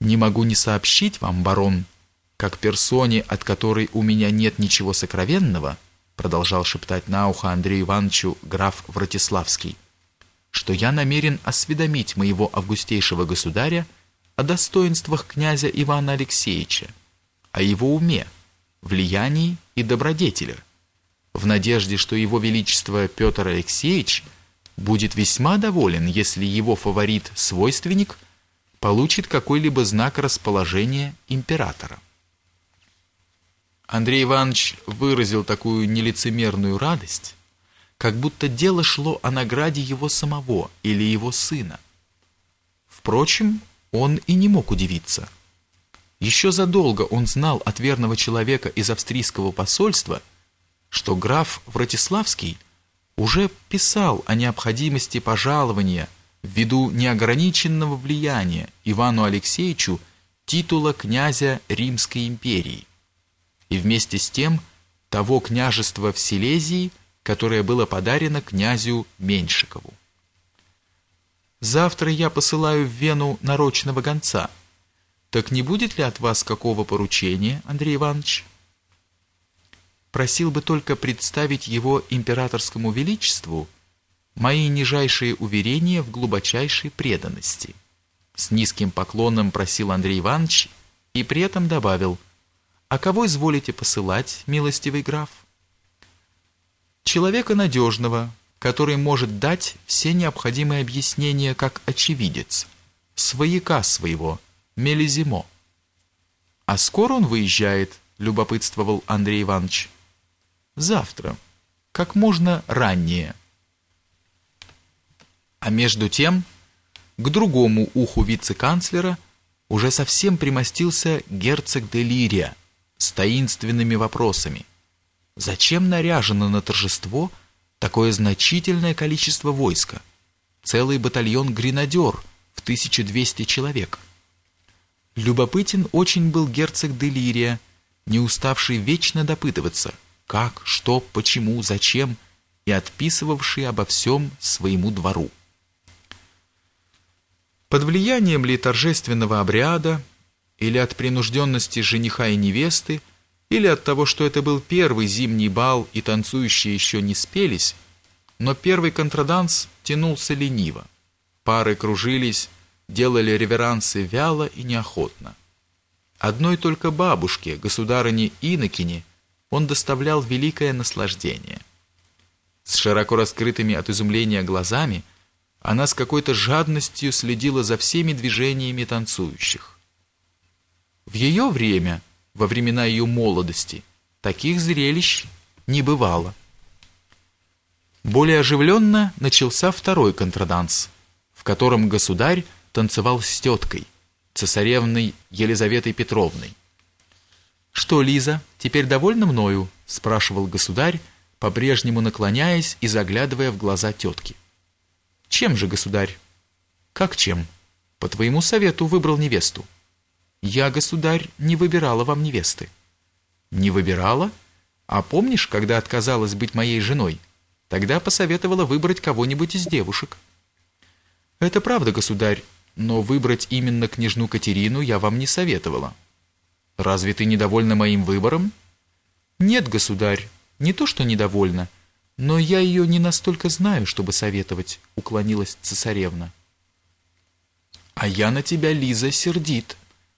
Не могу не сообщить вам, барон, как персоне, от которой у меня нет ничего сокровенного, продолжал шептать на ухо Андрею Ивановичу граф Вратиславский, что я намерен осведомить моего августейшего государя о достоинствах князя Ивана Алексеевича, о его уме, влиянии и добродетели, в надежде, что его величество Петр Алексеевич будет весьма доволен, если его фаворит-свойственник получит какой-либо знак расположения императора. Андрей Иванович выразил такую нелицемерную радость, как будто дело шло о награде его самого или его сына. Впрочем, он и не мог удивиться. Еще задолго он знал от верного человека из австрийского посольства, что граф Вратиславский уже писал о необходимости пожалования ввиду неограниченного влияния Ивану Алексеевичу титула князя Римской империи и вместе с тем того княжества в Силезии, которое было подарено князю Меньшикову. Завтра я посылаю в Вену нарочного гонца. Так не будет ли от вас какого поручения, Андрей Иванович? Просил бы только представить его императорскому величеству мои нижайшие уверения в глубочайшей преданности. С низким поклоном просил Андрей Иванович и при этом добавил – «А кого изволите посылать, милостивый граф?» «Человека надежного, который может дать все необходимые объяснения как очевидец, свояка своего, Мелизимо». «А скоро он выезжает?» – любопытствовал Андрей Иванович. «Завтра, как можно ранее». А между тем, к другому уху вице-канцлера уже совсем примостился герцог Делирия, с таинственными вопросами. Зачем наряжено на торжество такое значительное количество войска? Целый батальон гренадер в 1200 человек. Любопытен очень был герцог Делирия, не уставший вечно допытываться, как, что, почему, зачем, и отписывавший обо всем своему двору. Под влиянием ли торжественного обряда, или от принужденности жениха и невесты, или от того, что это был первый зимний бал и танцующие еще не спелись, но первый контраданс тянулся лениво. Пары кружились, делали реверансы вяло и неохотно. Одной только бабушке, государыне Инокине, он доставлял великое наслаждение. С широко раскрытыми от изумления глазами она с какой-то жадностью следила за всеми движениями танцующих. В ее время, во времена ее молодости, таких зрелищ не бывало. Более оживленно начался второй контраданс, в котором государь танцевал с теткой, цесаревной Елизаветой Петровной. «Что, Лиза, теперь довольна мною?» – спрашивал государь, по-прежнему наклоняясь и заглядывая в глаза тетки. «Чем же, государь?» «Как чем? По твоему совету выбрал невесту». Я, государь, не выбирала вам невесты. Не выбирала? А помнишь, когда отказалась быть моей женой? Тогда посоветовала выбрать кого-нибудь из девушек. Это правда, государь, но выбрать именно княжну Катерину я вам не советовала. Разве ты недовольна моим выбором? Нет, государь, не то, что недовольна, но я ее не настолько знаю, чтобы советовать, уклонилась цесаревна. А я на тебя, Лиза, сердит,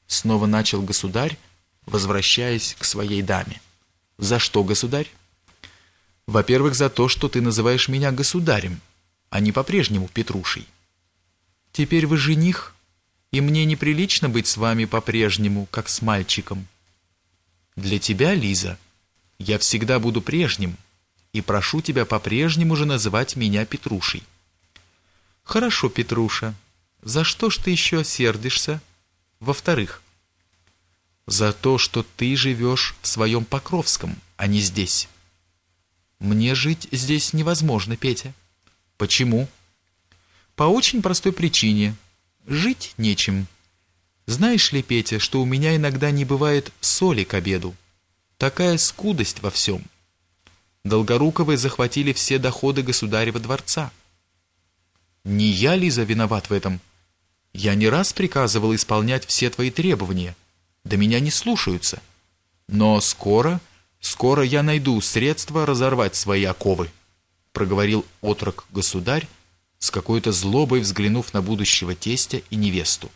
Снова начал государь, возвращаясь к своей даме. «За что, государь?» «Во-первых, за то, что ты называешь меня государем, а не по-прежнему Петрушей. Теперь вы жених, и мне неприлично быть с вами по-прежнему, как с мальчиком. Для тебя, Лиза, я всегда буду прежним, и прошу тебя по-прежнему же называть меня Петрушей». «Хорошо, Петруша, за что ж ты еще сердишься?» Во-вторых, за то, что ты живешь в своем Покровском, а не здесь. Мне жить здесь невозможно, Петя. Почему? По очень простой причине. Жить нечем. Знаешь ли, Петя, что у меня иногда не бывает соли к обеду? Такая скудость во всем. Долгоруковы захватили все доходы государева дворца. Не я, Лиза, виноват в этом, Я не раз приказывал исполнять все твои требования, да меня не слушаются. Но скоро, скоро я найду средства разорвать свои оковы, проговорил отрок государь, с какой-то злобой взглянув на будущего тестя и невесту.